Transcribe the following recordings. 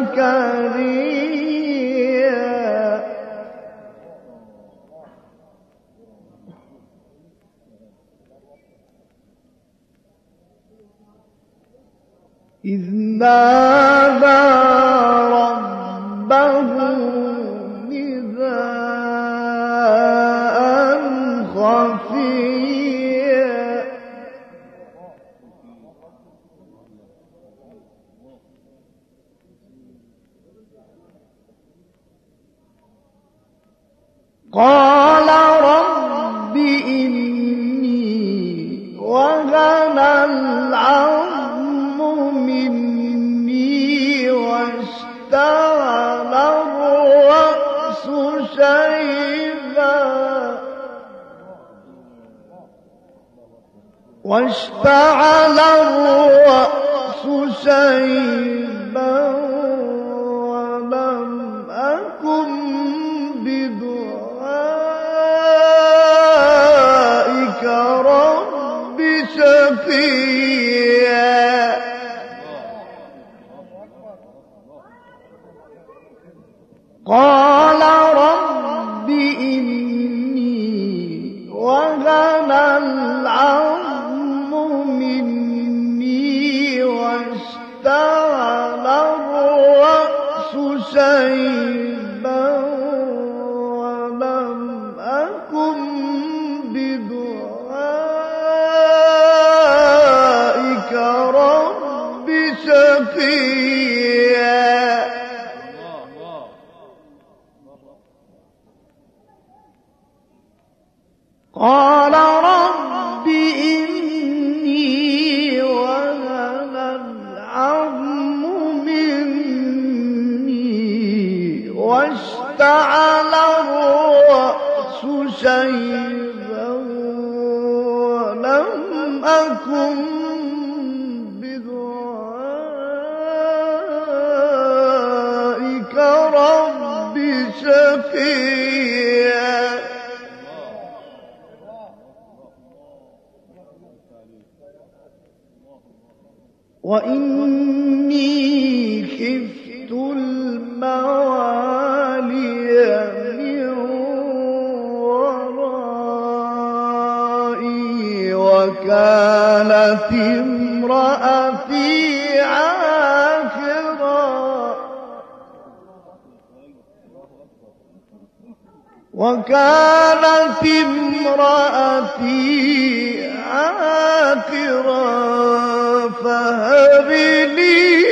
زكريا إذ نادى قال رب إني وهن العظم مني واشتعل الرأس شيبا. واشتعل الرأس شيبا. واشتعل الرأس شيبا ولم أكن بدعائك رب شقيا وإني خفت الموالي وكانت امرأتي عاقرا وكانت امرأتي عاقرا فهب لي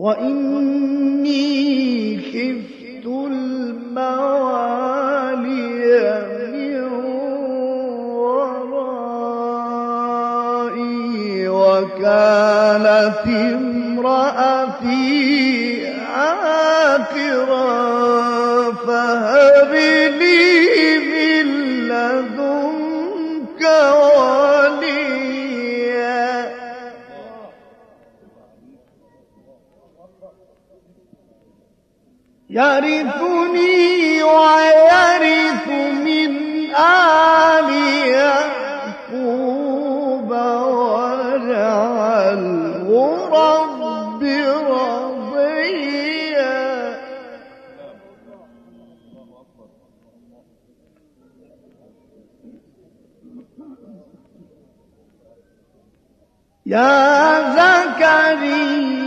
وإني Ya Zakaria.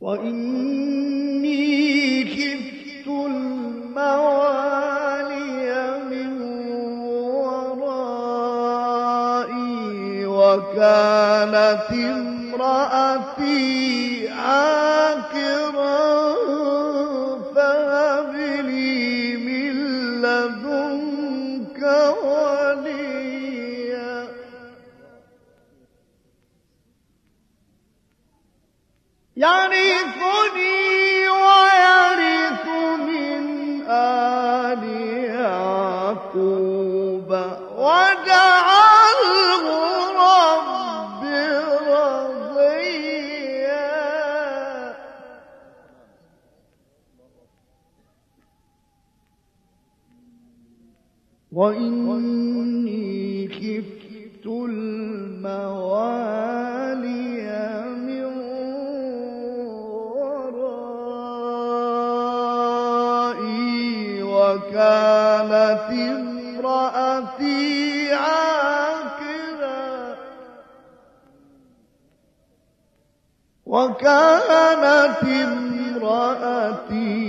وإني خفت الموالي من ورائي وكانت امرأتي آه وإني خفت الموالي من ورائي وكانت امرأتي عاقرا وكانت امرأتي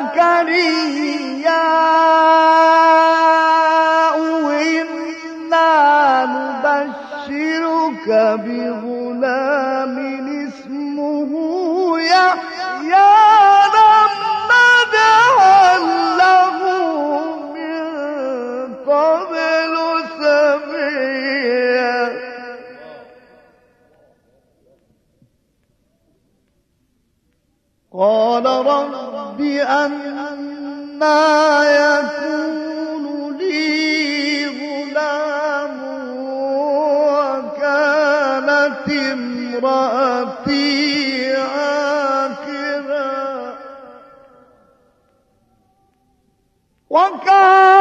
زكريا إنا نبشرك بغلام ما يكون لي غلام وكانت امرأتي وكان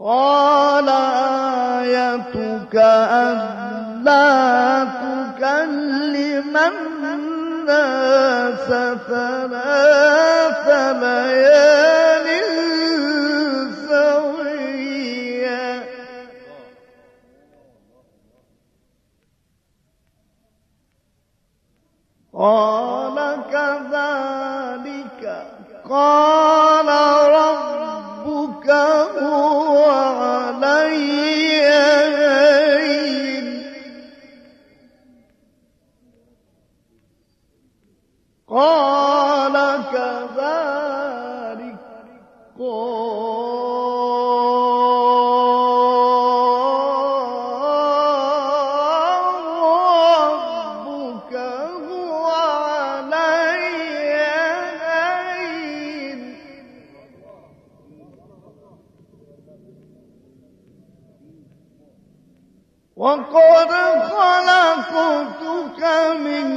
قال آيتك ألا تكلم الناس ثلاث ليالي وقد خلقتك من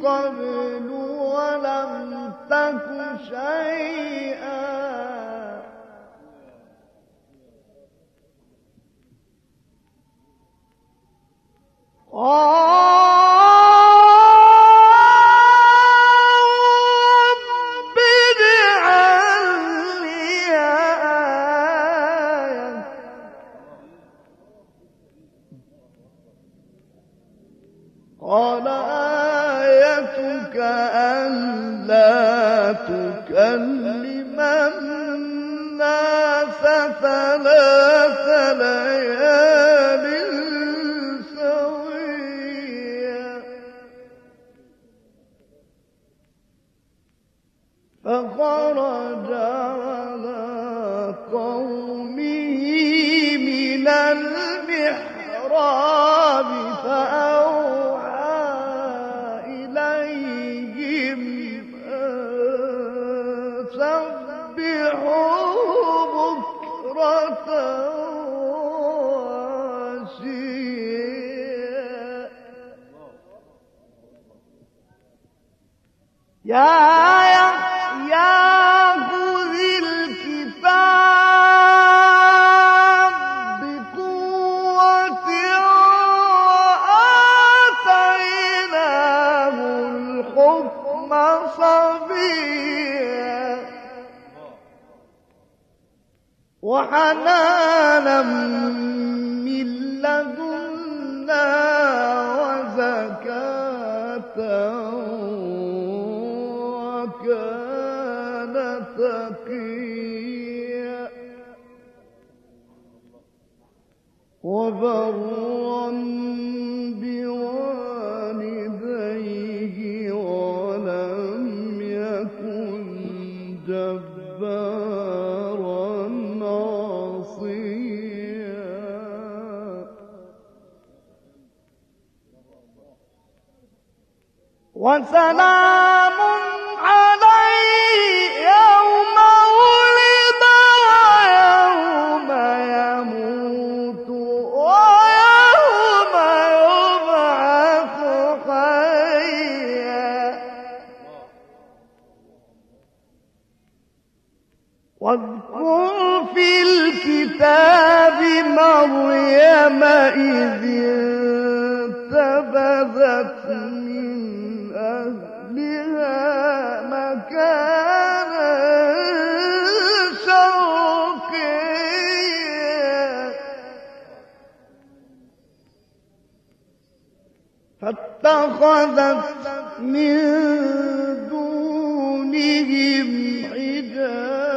قبل ولم تك شيئا. قال حنانا من لدنا وزكاة وكان تقيا. وبرا فاتخذت من دونهم حجاب.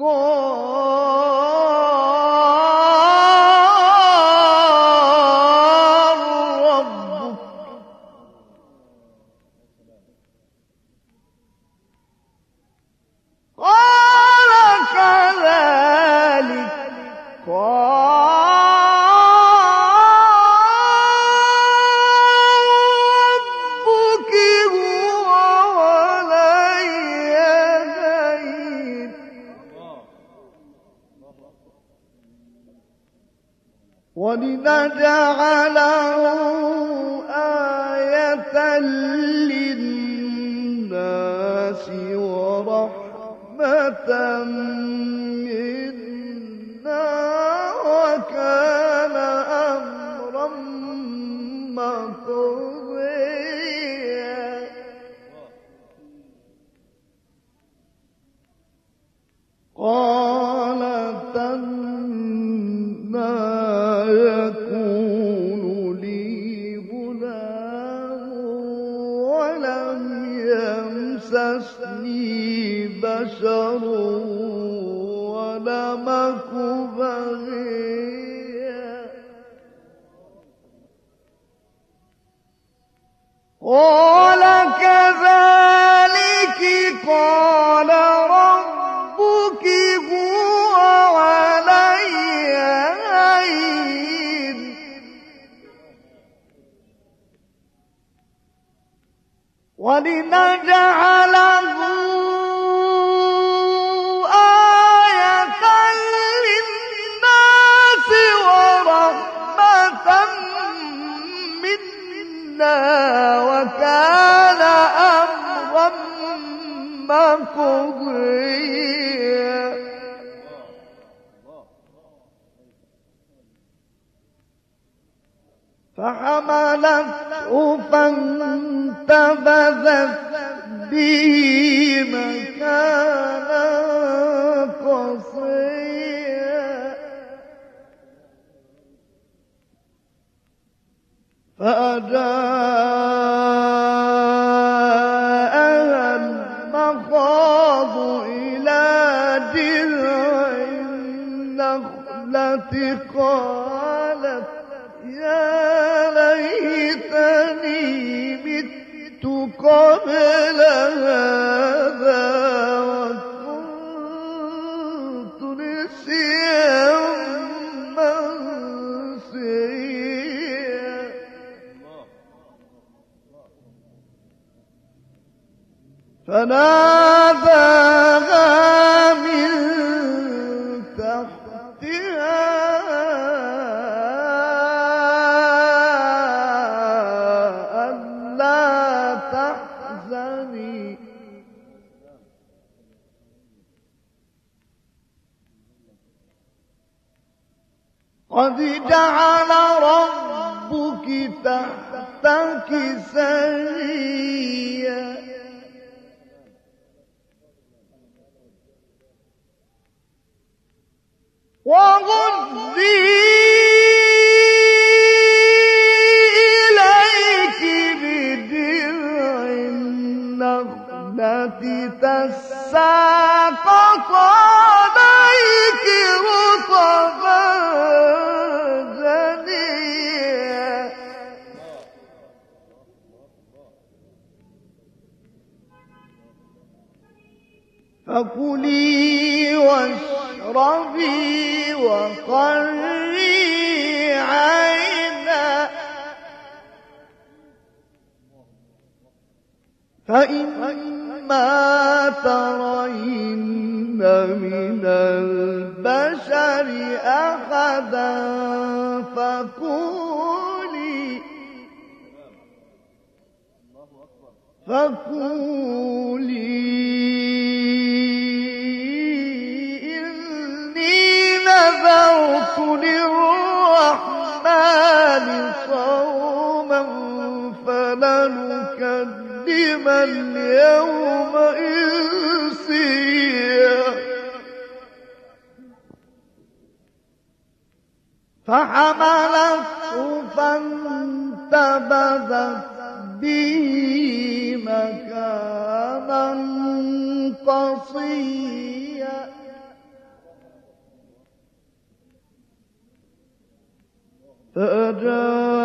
قال فحملته فانتبذت به قد جعل ربك تحتك سريا واشربي وقري عينا. فإما ترين من البشر أحدا فقولي فقولي نذرت للرحمن صوما فلنكلم اليوم إنسيا فحملته فانتبذت به مكانا قصيا فأجاءها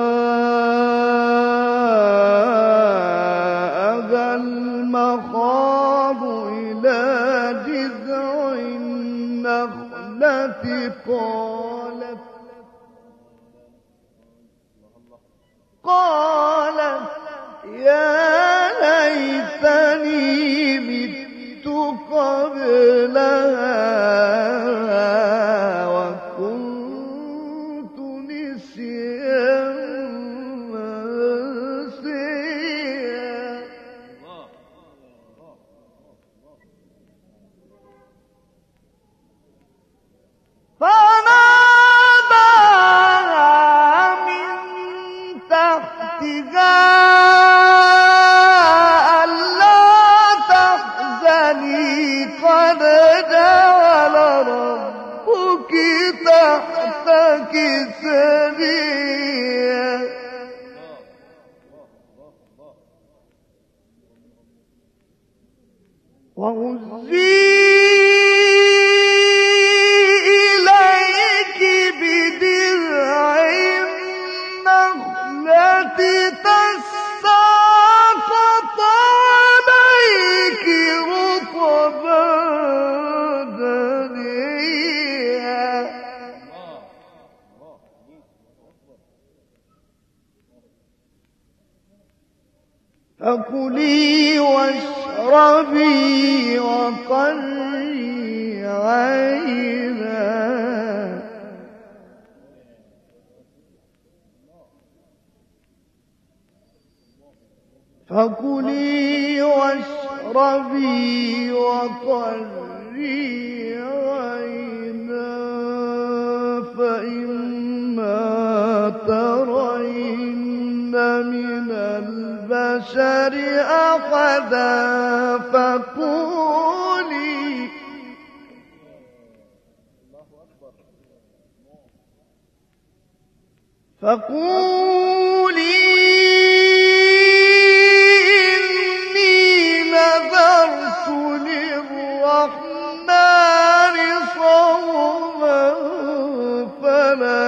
تحتك ترين من البشر أحدا فقولي. فقولي.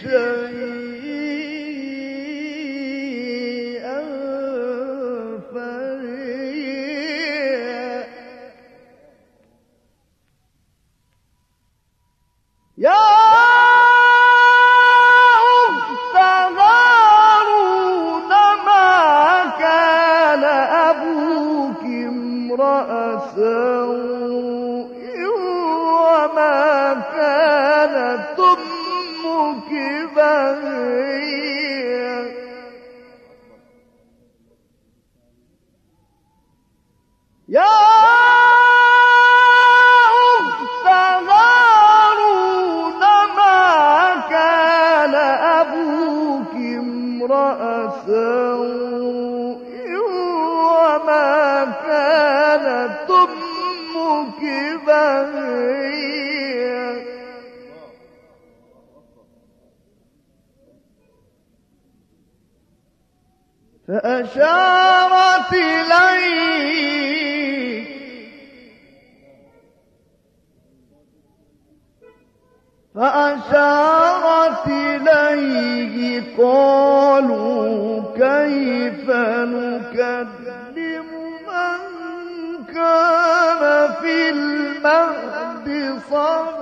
شيئا فأشارت إليه فأشارت إليه قالوا كيف نكلم من كان في المهد صبرا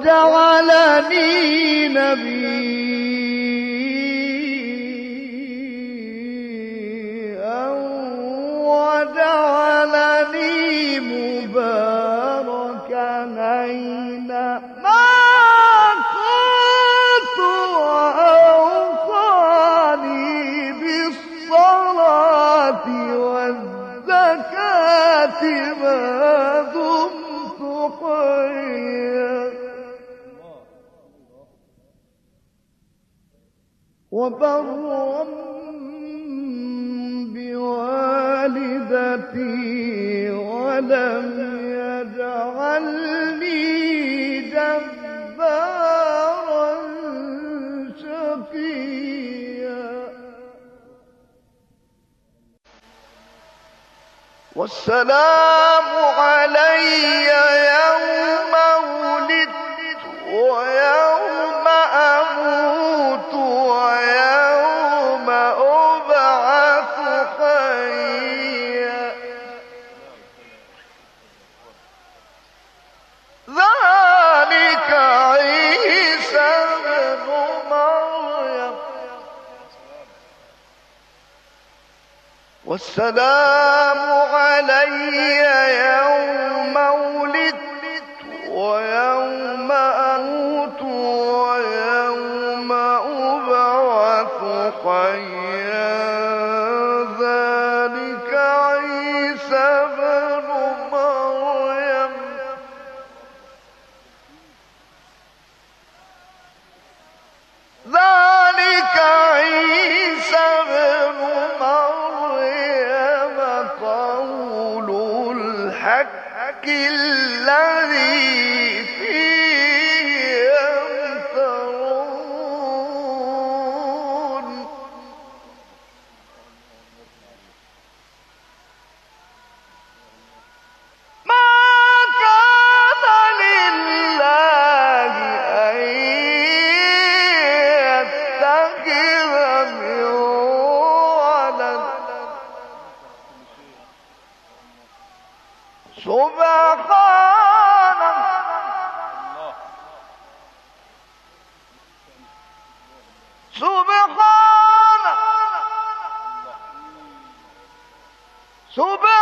وجعل ولم يجعلني جبارا والسلام علي يوم والسلام علي يوم ولدت ويوم أموت ويوم أبعث حيا. ذلك Super.